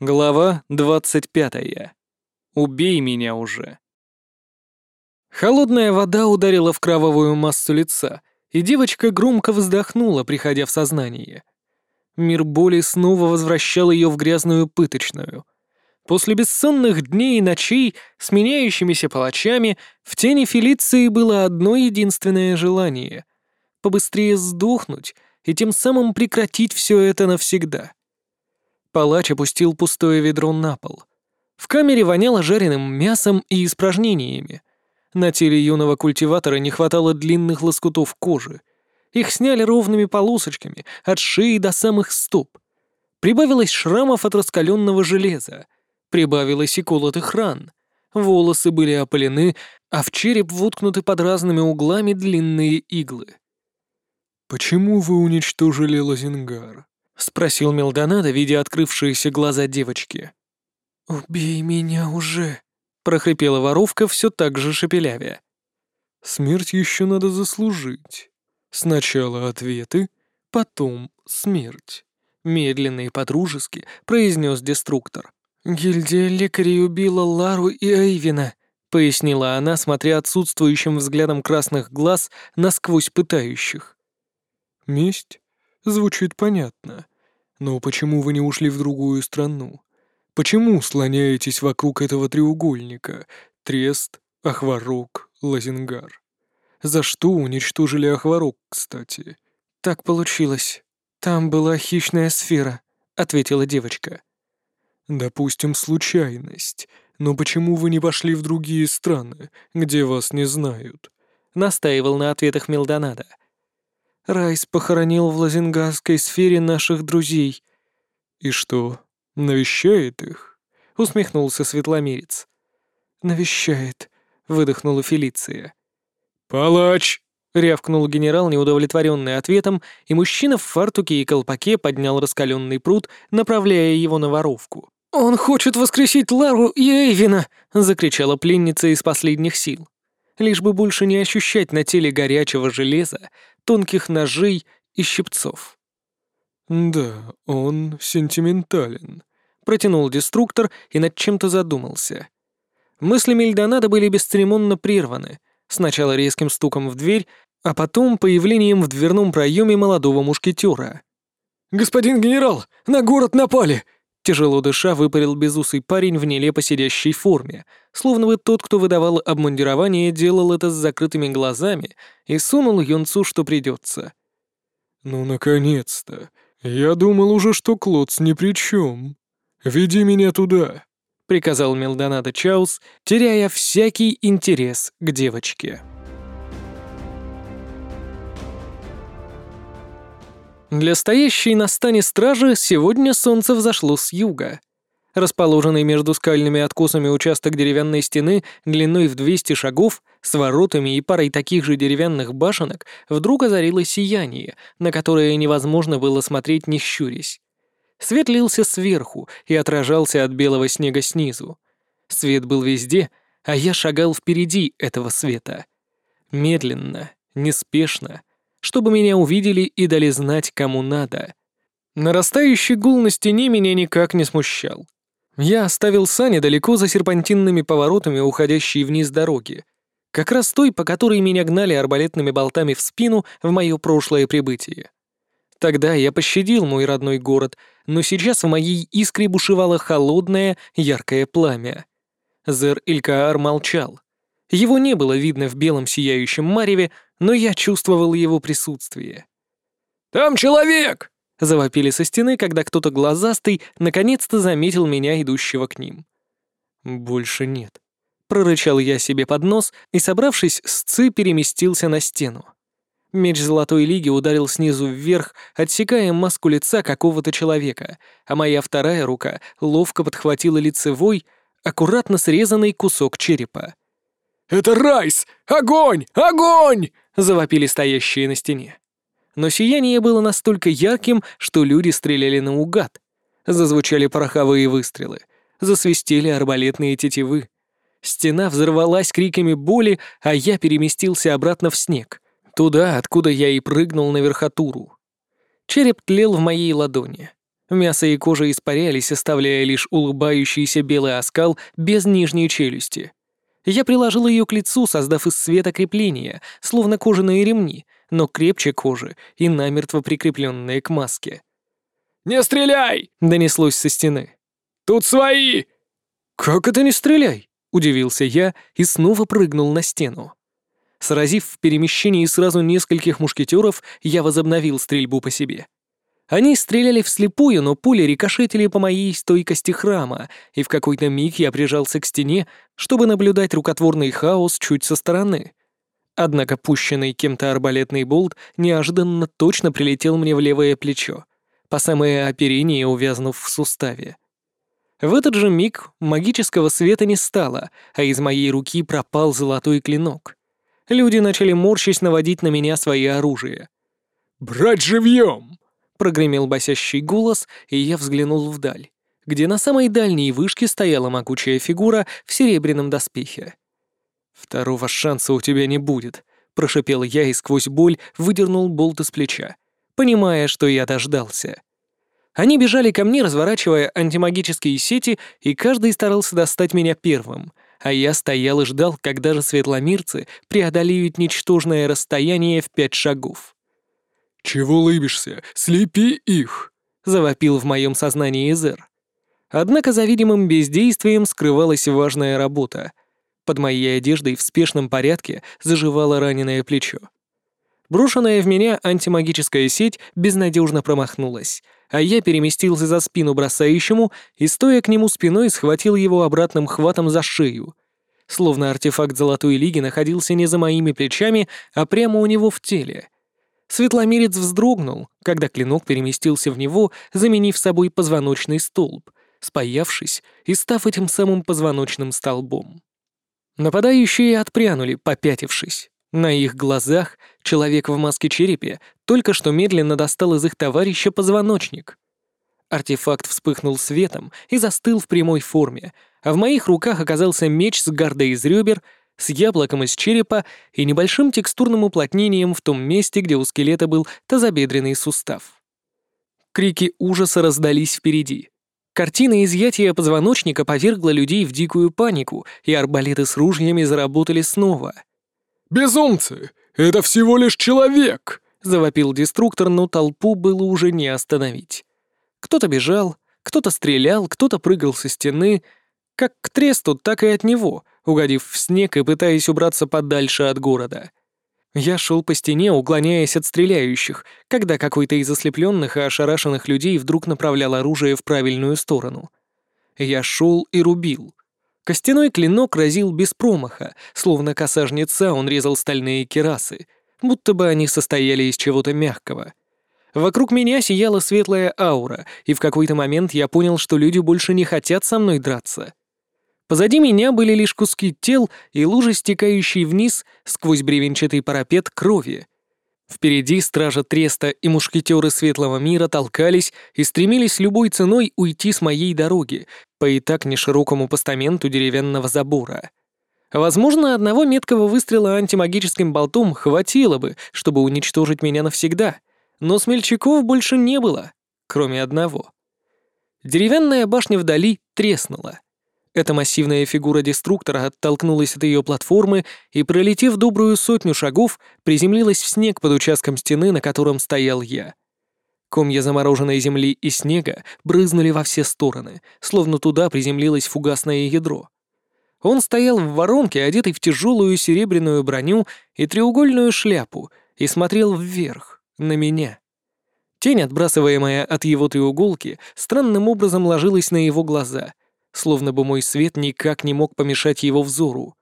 Глава 25. Убей меня уже. Холодная вода ударила в кровавую массу лица, и девочка громко вздохнула, приходя в сознание. Мир боли снова возвращал ее в грязную пыточную. После бессонных дней и ночей с меняющимися палачами в тени Фелиции было одно единственное желание — побыстрее сдохнуть и тем самым прекратить все это навсегда — Палач опустил пустое ведро на пол. В камере воняло жареным мясом и испражнениями. На теле юного культиватора не хватало длинных лоскутов кожи. Их сняли ровными полосочками, от шеи до самых стоп. Прибавилось шрамов от раскаленного железа. Прибавилось и колотых ран. Волосы были опалены, а в череп воткнуты под разными углами длинные иглы. «Почему вы уничтожили Лазингар?» — спросил Мелдонадо, видя открывшиеся глаза девочки. «Убей меня уже!» — прохрипела воровка все так же шепелявя. «Смерть еще надо заслужить. Сначала ответы, потом смерть», — медленно и подружески произнес деструктор. «Гильдия лекарей убила Лару и Эйвина», — пояснила она, смотря отсутствующим взглядом красных глаз насквозь пытающих. «Месть? Звучит понятно. Но почему вы не ушли в другую страну? Почему слоняетесь вокруг этого треугольника? Трест, Ахварок, Лазингар. За что уничтожили Ахварок, кстати? Так получилось. Там была хищная сфера, ответила девочка. Допустим, случайность. Но почему вы не пошли в другие страны, где вас не знают? Настаивал на ответах Милдонада. Райс похоронил в Лазингарской сфере наших друзей». «И что, навещает их?» — усмехнулся Светломирец. «Навещает», — выдохнула Фелиция. «Палач!» — рявкнул генерал, неудовлетворенный ответом, и мужчина в фартуке и колпаке поднял раскаленный пруд, направляя его на воровку. «Он хочет воскресить Лару и Эйвина!» — закричала пленница из последних сил. Лишь бы больше не ощущать на теле горячего железа, тонких ножей и щипцов. «Да, он сентиментален», — протянул деструктор и над чем-то задумался. Мысли Мельдонада были бесцеремонно прерваны, сначала резким стуком в дверь, а потом появлением в дверном проеме молодого мушкетера. «Господин генерал, на город напали!» Тяжело дыша выпарил безусый парень в нелепо сидящей форме, словно бы тот, кто выдавал обмундирование, делал это с закрытыми глазами и сунул юнцу, что придется. «Ну, наконец-то! Я думал уже, что Клодс ни при чем. Веди меня туда!» — приказал Мелдонадо Чаус, теряя всякий интерес к девочке. Для стоящей на стане стражи сегодня солнце взошло с юга. Расположенный между скальными откосами участок деревянной стены длиной в 200 шагов с воротами и парой таких же деревянных башенок вдруг озарило сияние, на которое невозможно было смотреть не щурясь. Свет лился сверху и отражался от белого снега снизу. Свет был везде, а я шагал впереди этого света. Медленно, неспешно, чтобы меня увидели и дали знать, кому надо. Нарастающий гул на стене меня никак не смущал. Я оставил сани далеко за серпантинными поворотами, уходящие вниз дороги. Как раз той, по которой меня гнали арбалетными болтами в спину в мое прошлое прибытие. Тогда я пощадил мой родной город, но сейчас в моей искре бушевало холодное, яркое пламя. Зер Илькаар молчал. Его не было видно в белом сияющем мареве, но я чувствовал его присутствие. «Там человек!» — завопили со стены, когда кто-то глазастый наконец-то заметил меня, идущего к ним. «Больше нет», — прорычал я себе под нос и, собравшись с ци, переместился на стену. Меч Золотой Лиги ударил снизу вверх, отсекая маску лица какого-то человека, а моя вторая рука ловко подхватила лицевой, аккуратно срезанный кусок черепа. «Это Райс! Огонь! Огонь!» — завопили стоящие на стене. Но сияние было настолько ярким, что люди стреляли наугад. Зазвучали пороховые выстрелы. Засвистели арбалетные тетивы. Стена взорвалась криками боли, а я переместился обратно в снег. Туда, откуда я и прыгнул на верхотуру. Череп тлел в моей ладони. Мясо и кожа испарялись, оставляя лишь улыбающийся белый оскал без нижней челюсти. Я приложил ее к лицу, создав из света крепления, словно кожаные ремни, но крепче кожи и намертво прикрепленные к маске. «Не стреляй!» — донеслось со стены. «Тут свои!» «Как это не стреляй?» — удивился я и снова прыгнул на стену. Сразив в перемещении сразу нескольких мушкетеров, я возобновил стрельбу по себе. Они стреляли вслепую, но пули рикошетили по моей стойкости храма, и в какой-то миг я прижался к стене, чтобы наблюдать рукотворный хаос чуть со стороны. Однако пущенный кем-то арбалетный болт неожиданно точно прилетел мне в левое плечо, по самое оперение увязнув в суставе. В этот же миг магического света не стало, а из моей руки пропал золотой клинок. Люди начали морщись наводить на меня свои оружия. «Брать живьем!» Прогремел басящий голос, и я взглянул вдаль, где на самой дальней вышке стояла могучая фигура в серебряном доспехе. «Второго шанса у тебя не будет», — прошипел я и сквозь боль выдернул болт из плеча, понимая, что я дождался. Они бежали ко мне, разворачивая антимагические сети, и каждый старался достать меня первым, а я стоял и ждал, когда же светломирцы преодолеют ничтожное расстояние в пять шагов. «Чего лыбишься? Слепи их!» — завопил в моем сознании Эзер. Однако за видимым бездействием скрывалась важная работа. Под моей одеждой в спешном порядке заживало раненое плечо. Брошенная в меня антимагическая сеть безнадежно промахнулась, а я переместился за спину бросающему и, стоя к нему спиной, схватил его обратным хватом за шею. Словно артефакт Золотой Лиги находился не за моими плечами, а прямо у него в теле — Светломерец вздрогнул, когда клинок переместился в него, заменив собой позвоночный столб, спаявшись и став этим самым позвоночным столбом. Нападающие отпрянули, попятившись. На их глазах человек в маске черепе только что медленно достал из их товарища позвоночник. Артефакт вспыхнул светом и застыл в прямой форме, а в моих руках оказался меч с гардой из ребер с яблоком из черепа и небольшим текстурным уплотнением в том месте, где у скелета был тазобедренный сустав. Крики ужаса раздались впереди. Картина изъятия позвоночника повергла людей в дикую панику, и арбалеты с ружьями заработали снова. «Безумцы! Это всего лишь человек!» — завопил деструктор, но толпу было уже не остановить. Кто-то бежал, кто-то стрелял, кто-то прыгал со стены, как к тресту, так и от него, угодив в снег и пытаясь убраться подальше от города. Я шел по стене, уклоняясь от стреляющих, когда какой-то из ослепленных и ошарашенных людей вдруг направлял оружие в правильную сторону. Я шел и рубил. Костяной клинок разил без промаха, словно коса жнеца он резал стальные керасы, будто бы они состояли из чего-то мягкого. Вокруг меня сияла светлая аура, и в какой-то момент я понял, что люди больше не хотят со мной драться. Позади меня были лишь куски тел и лужи, стекающие вниз сквозь бревенчатый парапет крови. Впереди стража Треста и мушкетеры Светлого Мира толкались и стремились любой ценой уйти с моей дороги по и так неширокому постаменту деревянного забора. Возможно, одного меткого выстрела антимагическим болтом хватило бы, чтобы уничтожить меня навсегда, но смельчаков больше не было, кроме одного. Деревянная башня вдали треснула — эта массивная фигура деструктора оттолкнулась от ее платформы и, пролетев добрую сотню шагов, приземлилась в снег под участком стены, на котором стоял я. Комья замороженной земли и снега брызнули во все стороны, словно туда приземлилось фугасное ядро. Он стоял в воронке, одетый в тяжелую серебряную броню и треугольную шляпу, и смотрел вверх, на меня. Тень, отбрасываемая от его треуголки, странным образом ложилась на его глаза, словно бы мой свет никак не мог помешать его взору.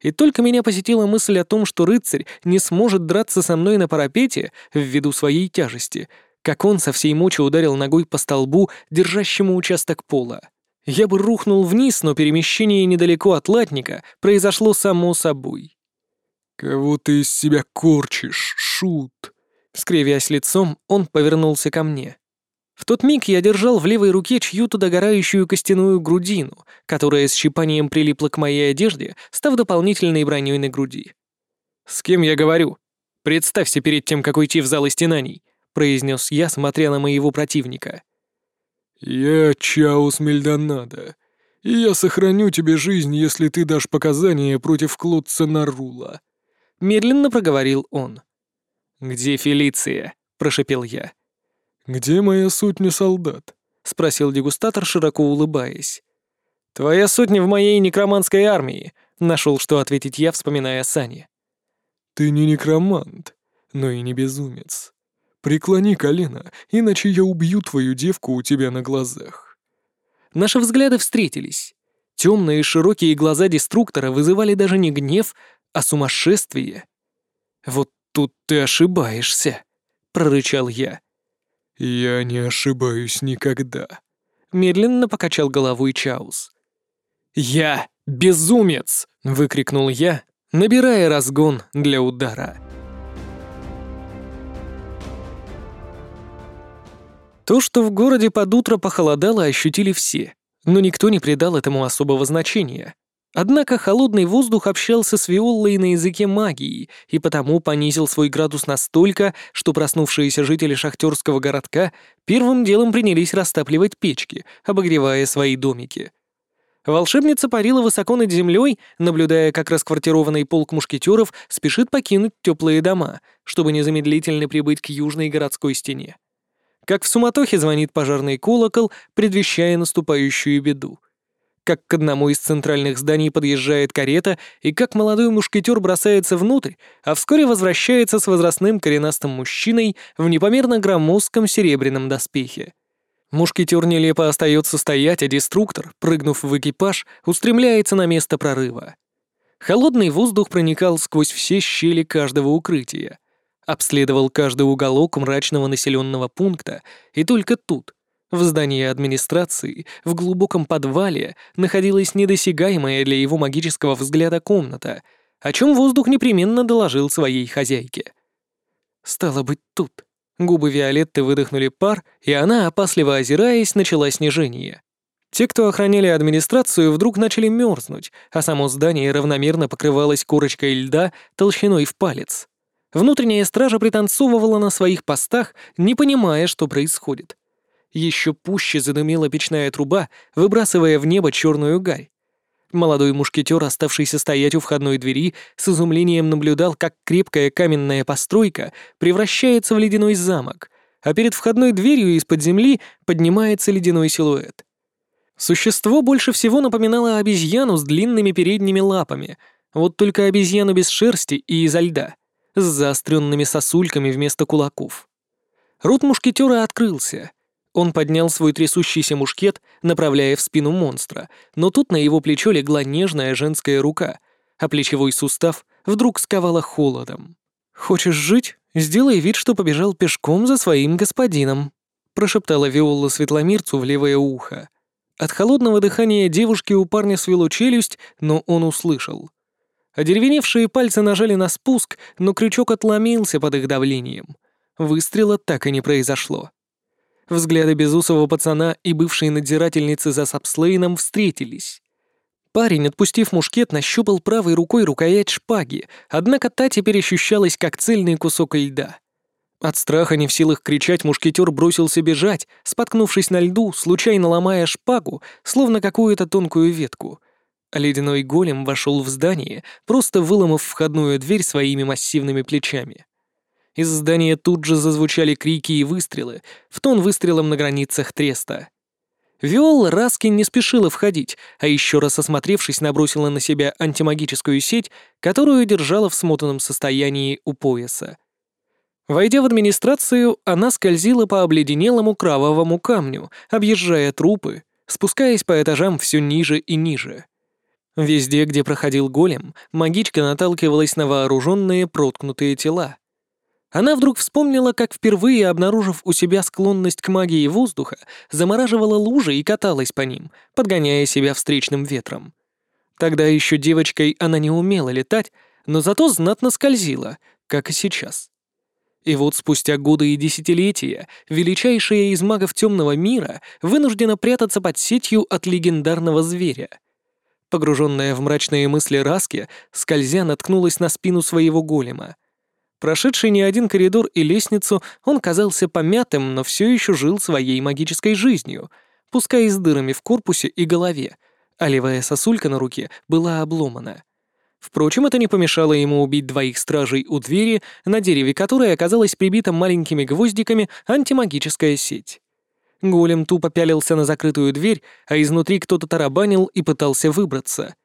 И только меня посетила мысль о том, что рыцарь не сможет драться со мной на парапете ввиду своей тяжести, как он со всей мочи ударил ногой по столбу, держащему участок пола. Я бы рухнул вниз, но перемещение недалеко от латника произошло само собой. «Кого ты из себя корчишь, шут?» Скривясь лицом, он повернулся ко мне. В тот миг я держал в левой руке чью-то догорающую костяную грудину, которая с щипанием прилипла к моей одежде, став дополнительной броней на груди. «С кем я говорю? Представься перед тем, как уйти в зал истинаний», — произнес я, смотря на моего противника. «Я Чаус Мельдонадо, и я сохраню тебе жизнь, если ты дашь показания против Клодца Нарула», — медленно проговорил он. «Где Фелиция?» — прошепел я. «Где моя сотня солдат?» — спросил дегустатор, широко улыбаясь. «Твоя сотня в моей некроманской армии», — нашел, что ответить я, вспоминая Сани. «Ты не некромант, но и не безумец. Преклони колено, иначе я убью твою девку у тебя на глазах». Наши взгляды встретились. Темные широкие глаза деструктора вызывали даже не гнев, а сумасшествие. «Вот тут ты ошибаешься», — прорычал я. «Я не ошибаюсь никогда», — медленно покачал головой Чаус. «Я безумец!» — выкрикнул я, набирая разгон для удара. То, что в городе под утро похолодало, ощутили все, но никто не придал этому особого значения. Однако холодный воздух общался с Виоллой на языке магии и потому понизил свой градус настолько, что проснувшиеся жители шахтерского городка первым делом принялись растапливать печки, обогревая свои домики. Волшебница парила высоко над землей, наблюдая, как расквартированный полк мушкетеров спешит покинуть теплые дома, чтобы незамедлительно прибыть к южной городской стене. Как в суматохе звонит пожарный колокол, предвещая наступающую беду. Как к одному из центральных зданий подъезжает карета, и как молодой мушкетер бросается внутрь, а вскоре возвращается с возрастным коренастым мужчиной в непомерно громоздком серебряном доспехе. Мушкетер нелепо остается стоять, а деструктор, прыгнув в экипаж, устремляется на место прорыва. Холодный воздух проникал сквозь все щели каждого укрытия обследовал каждый уголок мрачного населенного пункта, и только тут, в здании администрации, в глубоком подвале, находилась недосягаемая для его магического взгляда комната, о чем воздух непременно доложил своей хозяйке. Стало быть, тут. Губы Виолетты выдохнули пар, и она, опасливо озираясь, начала снижение. Те, кто охраняли администрацию, вдруг начали мерзнуть, а само здание равномерно покрывалось корочкой льда толщиной в палец. Внутренняя стража пританцовывала на своих постах, не понимая, что происходит. Еще пуще задымила печная труба, выбрасывая в небо черную гарь. Молодой мушкетер, оставшийся стоять у входной двери, с изумлением наблюдал, как крепкая каменная постройка превращается в ледяной замок, а перед входной дверью из-под земли поднимается ледяной силуэт. Существо больше всего напоминало обезьяну с длинными передними лапами, вот только обезьяну без шерсти и изо льда с заостренными сосульками вместо кулаков. Рот мушкетера открылся. Он поднял свой трясущийся мушкет, направляя в спину монстра, но тут на его плечо легла нежная женская рука, а плечевой сустав вдруг сковала холодом. «Хочешь жить? Сделай вид, что побежал пешком за своим господином», прошептала Виола Светломирцу в левое ухо. От холодного дыхания девушки у парня свело челюсть, но он услышал. Одеревеневшие пальцы нажали на спуск, но крючок отломился под их давлением. Выстрела так и не произошло. Взгляды безусого пацана и бывшей надзирательницы за Сапслейном встретились. Парень, отпустив мушкет, нащупал правой рукой рукоять шпаги, однако та теперь ощущалась как цельный кусок льда. От страха не в силах кричать, мушкетер бросился бежать, споткнувшись на льду, случайно ломая шпагу, словно какую-то тонкую ветку — ледяной голем вошел в здание, просто выломав входную дверь своими массивными плечами. Из здания тут же зазвучали крики и выстрелы, в тон выстрелом на границах треста. Виола Раскин не спешила входить, а еще раз осмотревшись, набросила на себя антимагическую сеть, которую держала в смотанном состоянии у пояса. Войдя в администрацию, она скользила по обледенелому кровавому камню, объезжая трупы, спускаясь по этажам все ниже и ниже. Везде, где проходил голем, магичка наталкивалась на вооруженные проткнутые тела. Она вдруг вспомнила, как впервые, обнаружив у себя склонность к магии воздуха, замораживала лужи и каталась по ним, подгоняя себя встречным ветром. Тогда еще девочкой она не умела летать, но зато знатно скользила, как и сейчас. И вот спустя годы и десятилетия величайшая из магов темного мира вынуждена прятаться под сетью от легендарного зверя — Погруженная в мрачные мысли Раски, скользя наткнулась на спину своего голема. Прошедший не один коридор и лестницу, он казался помятым, но все еще жил своей магической жизнью. пускай и с дырами в корпусе и голове, а левая сосулька на руке была обломана. Впрочем, это не помешало ему убить двоих стражей у двери, на дереве которой оказалась прибита маленькими гвоздиками антимагическая сеть. Голем тупо пялился на закрытую дверь, а изнутри кто-то тарабанил и пытался выбраться.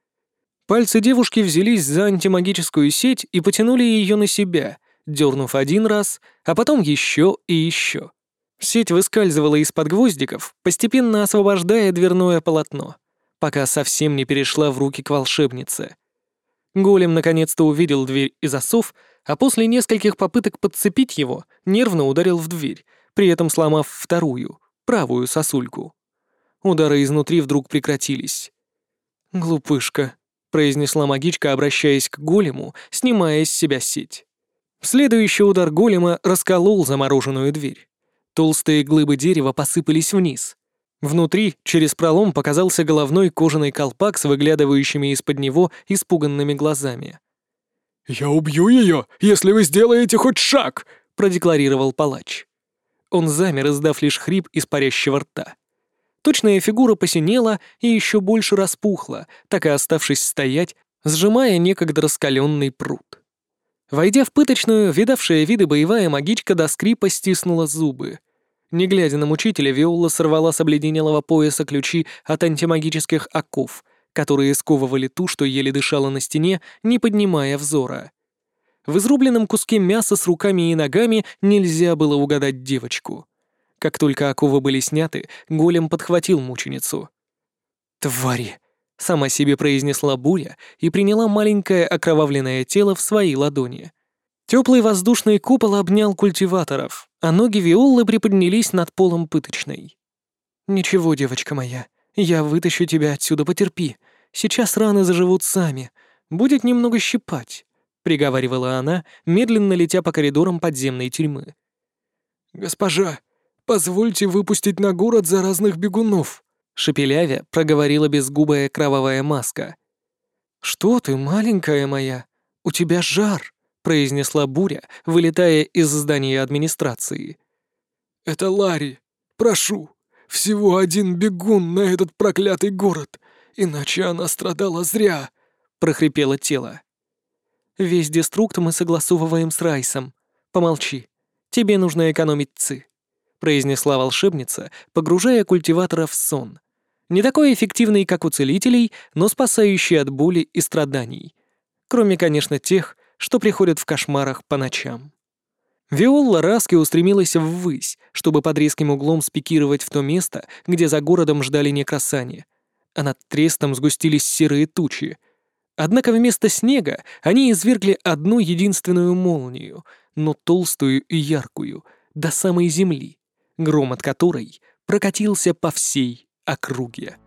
Пальцы девушки взялись за антимагическую сеть и потянули ее на себя, дернув один раз, а потом еще и еще. Сеть выскальзывала из-под гвоздиков, постепенно освобождая дверное полотно, пока совсем не перешла в руки к волшебнице. Голем наконец-то увидел дверь и засов, а после нескольких попыток подцепить его, нервно ударил в дверь, при этом сломав вторую, правую сосульку. Удары изнутри вдруг прекратились. «Глупышка», — произнесла магичка, обращаясь к голему, снимая с себя сеть. Следующий удар голема расколол замороженную дверь. Толстые глыбы дерева посыпались вниз. Внутри, через пролом, показался головной кожаный колпак с выглядывающими из-под него испуганными глазами. «Я убью ее, если вы сделаете хоть шаг!» — продекларировал палач. Он замер, издав лишь хрип из парящего рта. Точная фигура посинела и еще больше распухла, так и оставшись стоять, сжимая некогда раскаленный пруд. Войдя в пыточную, видавшая виды боевая магичка до скрипа стиснула зубы. Не глядя на мучителя, Виола сорвала с обледенелого пояса ключи от антимагических оков, которые сковывали ту, что еле дышала на стене, не поднимая взора. В изрубленном куске мяса с руками и ногами нельзя было угадать девочку. Как только оковы были сняты, голем подхватил мученицу. «Твари!» — сама себе произнесла буря и приняла маленькое окровавленное тело в свои ладони. Теплый воздушный купол обнял культиваторов, а ноги Виоллы приподнялись над полом пыточной. «Ничего, девочка моя, я вытащу тебя отсюда, потерпи. Сейчас раны заживут сами. Будет немного щипать», — приговаривала она, медленно летя по коридорам подземной тюрьмы. «Госпожа, позвольте выпустить на город заразных бегунов», — шепелявя проговорила безгубая кровавая маска. «Что ты, маленькая моя? У тебя жар!» — произнесла Буря, вылетая из здания администрации. «Это Ларри. Прошу. Всего один бегун на этот проклятый город, иначе она страдала зря», — прохрипело тело. «Весь деструкт мы согласовываем с Райсом. Помолчи. Тебе нужно экономить ЦИ», — произнесла волшебница, погружая культиватора в сон. Не такой эффективный, как у целителей, но спасающий от боли и страданий. Кроме, конечно, тех, что приходят в кошмарах по ночам. Виола Раски устремилась ввысь, чтобы под резким углом спикировать в то место, где за городом ждали некрасани, а над трестом сгустились серые тучи. Однако вместо снега они извергли одну единственную молнию, но толстую и яркую, до самой земли, гром от которой прокатился по всей округе.